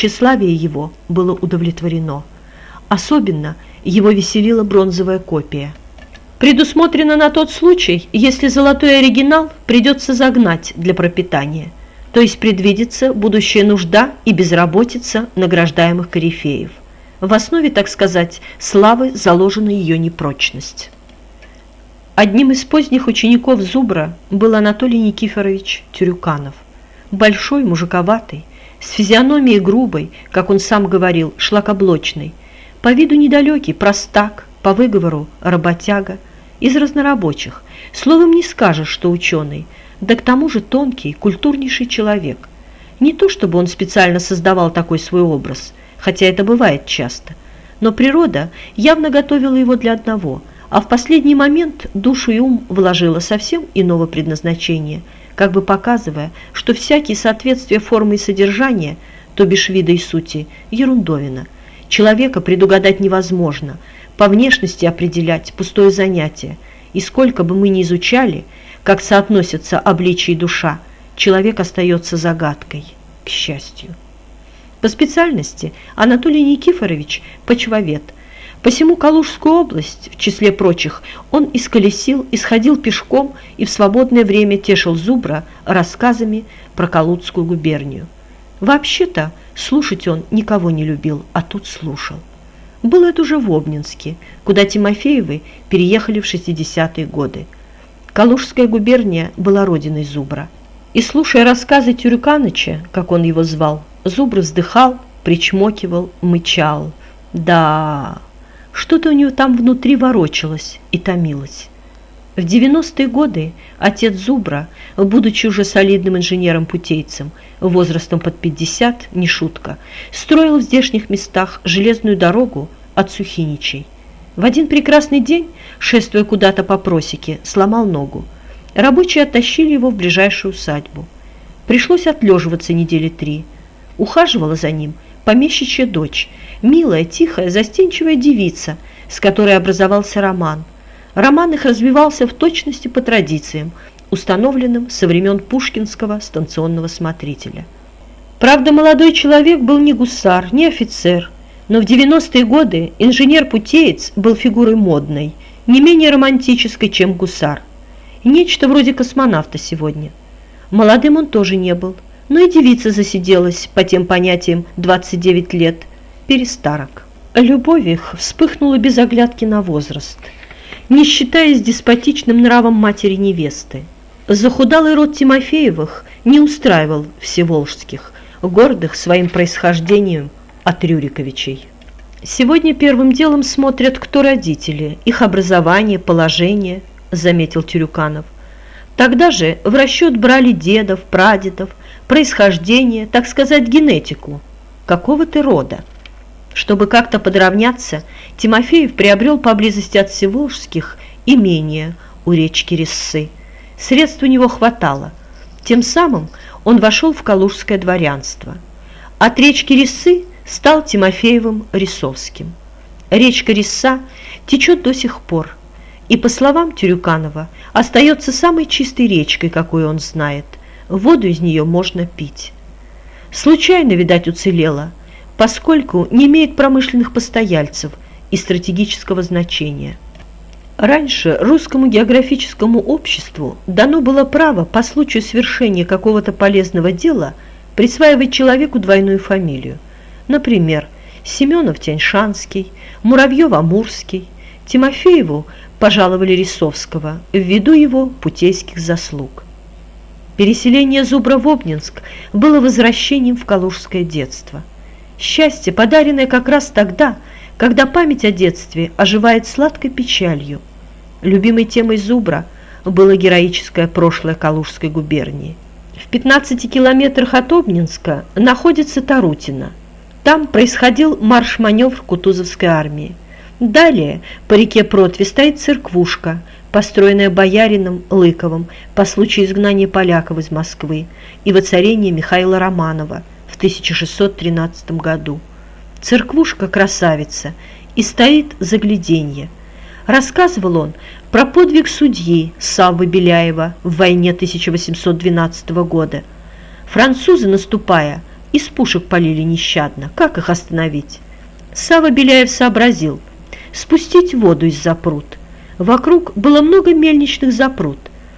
тщеславие его было удовлетворено. Особенно его веселила бронзовая копия. Предусмотрено на тот случай, если золотой оригинал придется загнать для пропитания, то есть предвидится будущая нужда и безработица награждаемых корифеев. В основе, так сказать, славы заложена ее непрочность. Одним из поздних учеников Зубра был Анатолий Никифорович Тюрюканов. Большой, мужиковатый, с физиономией грубой, как он сам говорил, шлакоблочной, по виду недалекий, простак, по выговору работяга, из разнорабочих. Словом, не скажешь, что ученый, да к тому же тонкий, культурнейший человек. Не то, чтобы он специально создавал такой свой образ, хотя это бывает часто, но природа явно готовила его для одного, а в последний момент душу и ум вложила совсем иного предназначения, как бы показывая, что всякие соответствия формы и содержания, то бишь вида и сути, ерундовина – Человека предугадать невозможно, по внешности определять пустое занятие. И сколько бы мы ни изучали, как соотносятся обличие и душа, человек остается загадкой, к счастью. По специальности Анатолий Никифорович – почвовед. Посему Калужскую область, в числе прочих, он исколесил, исходил пешком и в свободное время тешил Зубра рассказами про Калужскую губернию. Вообще-то, слушать он никого не любил, а тут слушал. Было это уже в Обнинске, куда Тимофеевы переехали в 60-е годы. Калужская губерния была родиной Зубра. И слушая рассказы Тюрюканыча, как он его звал, Зубр вздыхал, причмокивал, мычал. Да, что-то у него там внутри ворочалось и томилось. В 90-е годы отец Зубра, будучи уже солидным инженером-путейцем, возрастом под 50, не шутка, строил в здешних местах железную дорогу от Сухиничей. В один прекрасный день, шествуя куда-то по просеке, сломал ногу. Рабочие оттащили его в ближайшую усадьбу. Пришлось отлеживаться недели три. Ухаживала за ним помещичья дочь, милая, тихая, застенчивая девица, с которой образовался роман – Роман их развивался в точности по традициям, установленным со времен пушкинского станционного смотрителя. Правда, молодой человек был не гусар, не офицер, но в 90-е годы инженер-путеец был фигурой модной, не менее романтической, чем гусар. Нечто вроде космонавта сегодня. Молодым он тоже не был, но и девица засиделась, по тем понятиям, 29 лет, перестарок. Любовь их вспыхнула без оглядки на возраст – не считаясь деспотичным нравом матери невесты. Захудалый род Тимофеевых не устраивал всеволжских, гордых своим происхождением от Рюриковичей. Сегодня первым делом смотрят, кто родители, их образование, положение, заметил Тюрюканов. Тогда же в расчет брали дедов, прадедов, происхождение, так сказать, генетику. Какого ты рода? Чтобы как-то подравняться, Тимофеев приобрел поблизости от Всеволжских имение у речки Риссы. Средств у него хватало. Тем самым он вошел в калужское дворянство. От речки Риссы стал Тимофеевым Рисовским. Речка Рисса течет до сих пор, и, по словам Тюрюканова, остается самой чистой речкой, какую он знает. Воду из нее можно пить. Случайно, видать, уцелела – поскольку не имеет промышленных постояльцев и стратегического значения. Раньше русскому географическому обществу дано было право по случаю свершения какого-то полезного дела присваивать человеку двойную фамилию. Например, Семенов Тяньшанский, Муравьев Амурский, Тимофееву пожаловали Рисовского ввиду его путейских заслуг. Переселение Зубра в Обнинск было возвращением в калужское детство – Счастье, подаренное как раз тогда, когда память о детстве оживает сладкой печалью. Любимой темой Зубра было героическое прошлое Калужской губернии. В 15 километрах от Обнинска находится Тарутино. Там происходил марш-маневр Кутузовской армии. Далее по реке Протве стоит церквушка, построенная боярином Лыковым по случаю изгнания поляков из Москвы и воцарения Михаила Романова – 1613 году. Церквушка красавица и стоит загляденье. Рассказывал он про подвиг судьи Саввы Беляева в войне 1812 года. Французы, наступая, Из пушек полили нещадно. Как их остановить? Сава Беляев сообразил. Спустить воду из запрут. Вокруг было много мельничных запрут.